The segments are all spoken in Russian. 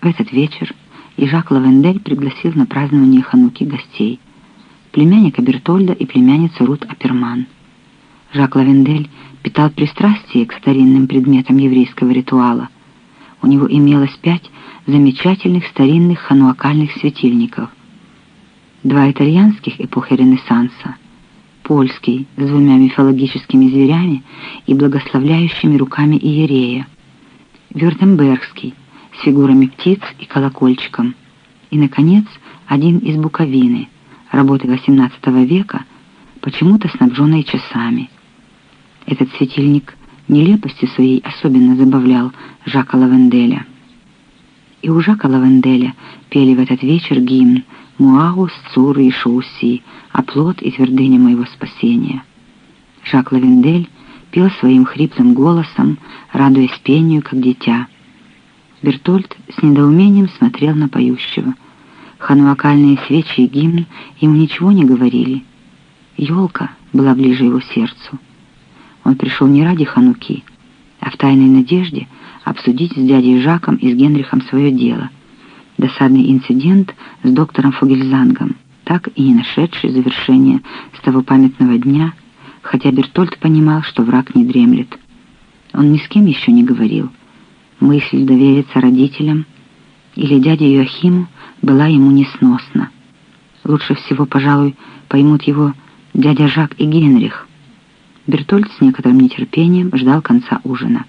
В этот вечер и Жак Лавендель пригласил на празднование Хануки гостей, племянника Бертольда и племянницу Рут Аперман. Жак Лавендель питал пристрастие к старинным предметам еврейского ритуала. У него имелось пять замечательных старинных хануакальных светильников. Два итальянских эпохи Ренессанса, польский с двумя мифологическими зверями и благословляющими руками Иерея, Вюртембергский с фигурами птиц и колокольчиком, и, наконец, один из буковины, работы XVIII века, почему-то снабженной часами. Этот светильник нелепостью своей особенно забавлял Жака Лавенделя. И у Жака Лавенделя пели в этот вечер гимн «Муаус, Цур и Шоуси, оплот и твердыня моего спасения». Жак Лавендель пел своим хриплым голосом, радуясь пению, как дитя. Бертольд с недоумением смотрел на поющего. Хануакальные свечи и гимн ему ничего не говорили. Ёлка была ближе его сердцу. Он пришел не ради Хануки, а в тайной надежде обсудить с дядей Жаком и с Генрихом свое дело. Досадный инцидент с доктором Фогельзангом, так и не нашедший завершения с того памятного дня, хотя Бертольд понимал, что враг не дремлет. Он ни с кем еще не говорил. Мысль довериться родителям или дяде Иоахиму была ему несносна. Лучше всего, пожалуй, поймут его дядя Жак и Генрих. Бертольд с некоторым нетерпением ждал конца ужина.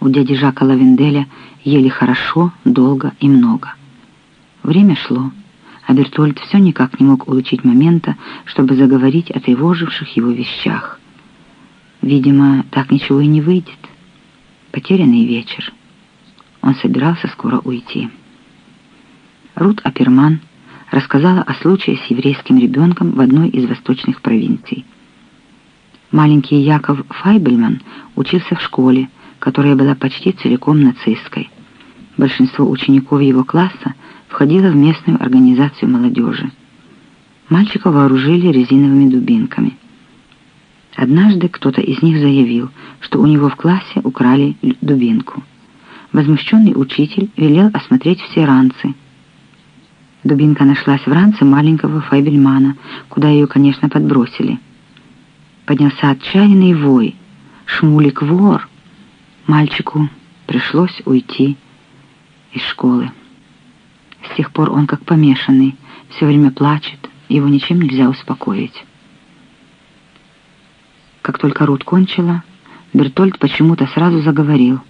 У дяди Жака Лавенделя ели хорошо, долго и много. Время шло а Бертольд все никак не мог улучить момента, чтобы заговорить о тревоживших его вещах. Видимо, так ничего и не выйдет. Потерянный вечер. Он собирался скоро уйти. Рут Аперман рассказала о случае с еврейским ребенком в одной из восточных провинций. Маленький Яков Файбельман учился в школе, которая была почти целиком нацистской. Большинство учеников его класса входила в местную организацию молодежи. Мальчика вооружили резиновыми дубинками. Однажды кто-то из них заявил, что у него в классе украли дубинку. Возмущенный учитель велел осмотреть все ранцы. Дубинка нашлась в ранце маленького Файбельмана, куда ее, конечно, подбросили. Поднялся отчаянный вой. «Шмулик вор!» Мальчику пришлось уйти из школы. С тех пор он как помешанный, все время плачет, его ничем нельзя успокоить. Как только Рут кончила, Бертольд почему-то сразу заговорил.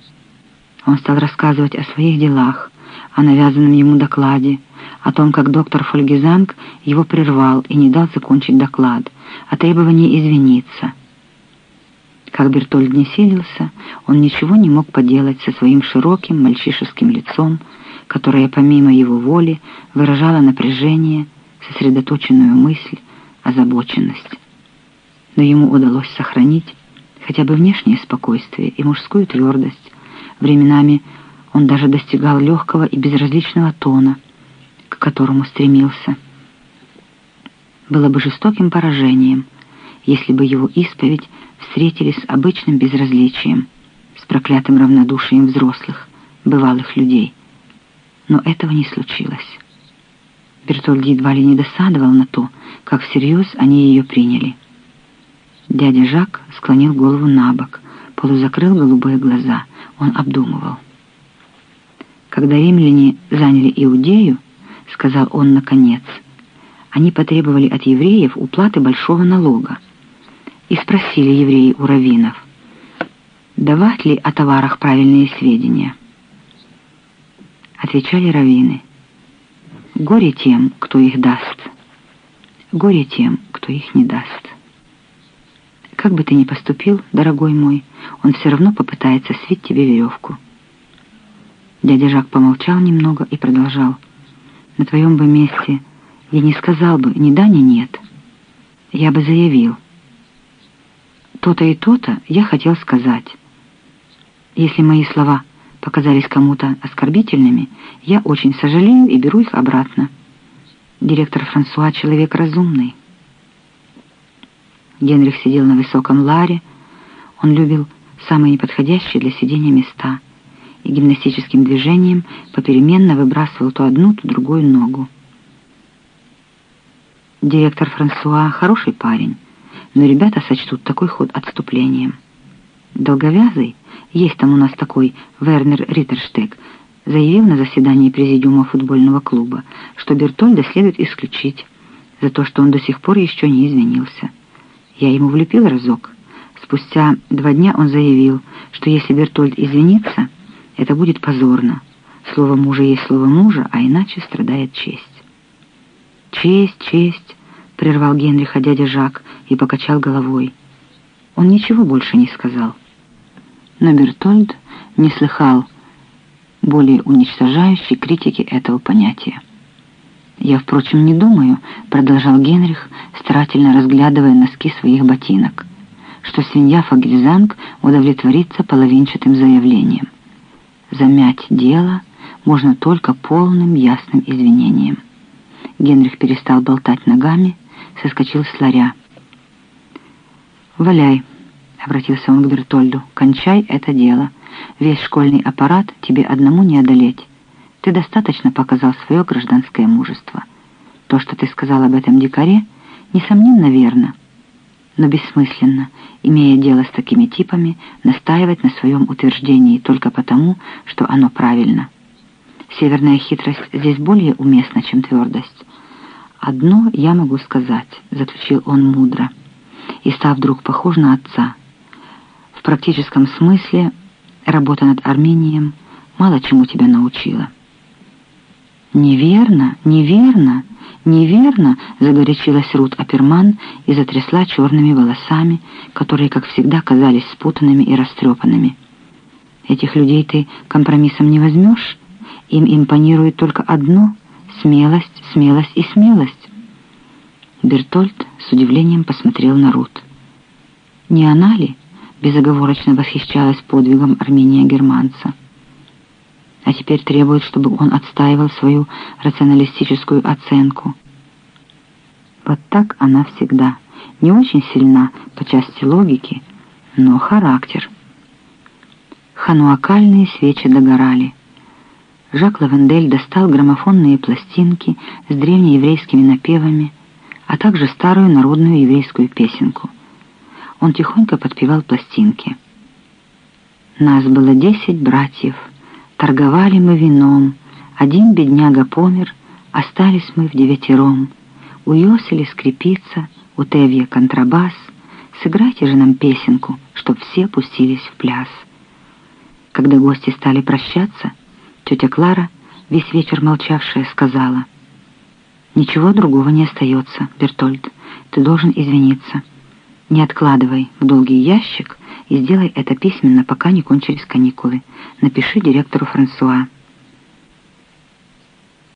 Он стал рассказывать о своих делах, о навязанном ему докладе, о том, как доктор Фольгизанг его прервал и не дал закончить доклад, о требовании извиниться. Как Бертольд не силился, он ничего не мог поделать со своим широким мальчишеским лицом, которая помимо его воли выражала напряжение, сосредоточенную мысль, озабоченность. Но ему удалось сохранить хотя бы внешнее спокойствие и мужскую твердость. Временами он даже достигал легкого и безразличного тона, к которому стремился. Было бы жестоким поражением, если бы его исповедь встретились с обычным безразличием, с проклятым равнодушием взрослых, бывалых людей но этого не случилось. Бертольд едва ли не досадовал на то, как всерьез они ее приняли. Дядя Жак склонил голову на бок, полузакрыл голубые глаза. Он обдумывал. Когда римляне заняли Иудею, сказал он наконец, они потребовали от евреев уплаты большого налога. И спросили евреи у раввинов, давать ли о товарах правильные сведения отвечали раввины. Горе тем, кто их даст. Горе тем, кто их не даст. Как бы ты ни поступил, дорогой мой, он все равно попытается свить тебе веревку. Дядя Жак помолчал немного и продолжал. На твоем бы месте я не сказал бы ни да, ни нет. Я бы заявил. То-то и то-то я хотел сказать. Если мои слова показались кому-то оскорбительными, я очень сожалею и беру их обратно. Директор Франсуа — человек разумный. Генрих сидел на высоком ларе. Он любил самые неподходящие для сидения места. и гимнастическим движением попеременно выбрасывал то одну, то другую ногу. Директор Франсуа хороший парень, но ребята сочтут такой ход отступлением. Долговязый, есть там у нас такой Вернер Риттерштег, заявил на заседании президиума футбольного клуба, что Бертольда следует исключить за то, что он до сих пор еще не извинился. Я ему влепил разок. Спустя два дня он заявил, что если Бертольд извинится, это будет позорно. Слово мужа есть слово мужа, а иначе страдает честь. «Честь, честь!» — прервал Генриха дядя Жак и покачал головой. Он ничего больше не сказал. Но Бертольд не слыхал более уничтожающей критики этого понятия. «Я, впрочем, не думаю», — продолжал Генрих, старательно разглядывая носки своих ботинок, «что свинья Фагельзанг удовлетворится половинчатым заявлением. Замять дело можно только полным ясным извинением». Генрих перестал болтать ногами, соскочил с ларя. «Валяй», — обратился он к Бертольду, — «кончай это дело. Весь школьный аппарат тебе одному не одолеть. Ты достаточно показал свое гражданское мужество. То, что ты сказал об этом дикаре, несомненно верно, но бессмысленно, имея дело с такими типами, настаивать на своем утверждении только потому, что оно правильно. Северная хитрость здесь более уместна, чем твердость. «Одно я могу сказать», — заключил он мудро, и став вдруг похож на отца. «В практическом смысле работа над Армением мало чему тебя научила». «Неверно, неверно, неверно!» — загорячилась Рут Аперман и затрясла черными волосами, которые, как всегда, казались спутанными и растрепанными. «Этих людей ты компромиссом не возьмешь? Им импонирует только одно — смелость, смелость и смелость». Бертольд с удивлением посмотрел на Рут. «Не она ли?» — безоговорочно восхищалась подвигом Армения Германца а теперь требует, чтобы он отстаивал свою рационалистическую оценку. Вот так она всегда. Не очень сильна по части логики, но характер. Хануакальные свечи догорали. Жак Лавендель достал граммофонные пластинки с древнееврейскими напевами, а также старую народную еврейскую песенку. Он тихонько подпевал пластинки. Нас было десять братьев — Торговали мы вином, один бедняга помер, остались мы в девятером. У Йосели скрипица, у Тевья контрабас. Сыграйте же нам песенку, чтоб все пустились в пляс. Когда гости стали прощаться, тетя Клара, весь вечер молчавшая, сказала, «Ничего другого не остается, Бертольд, ты должен извиниться. Не откладывай в долгий ящик и сделай это письменно, пока не кончились каникулы. Напиши директору Франсуа.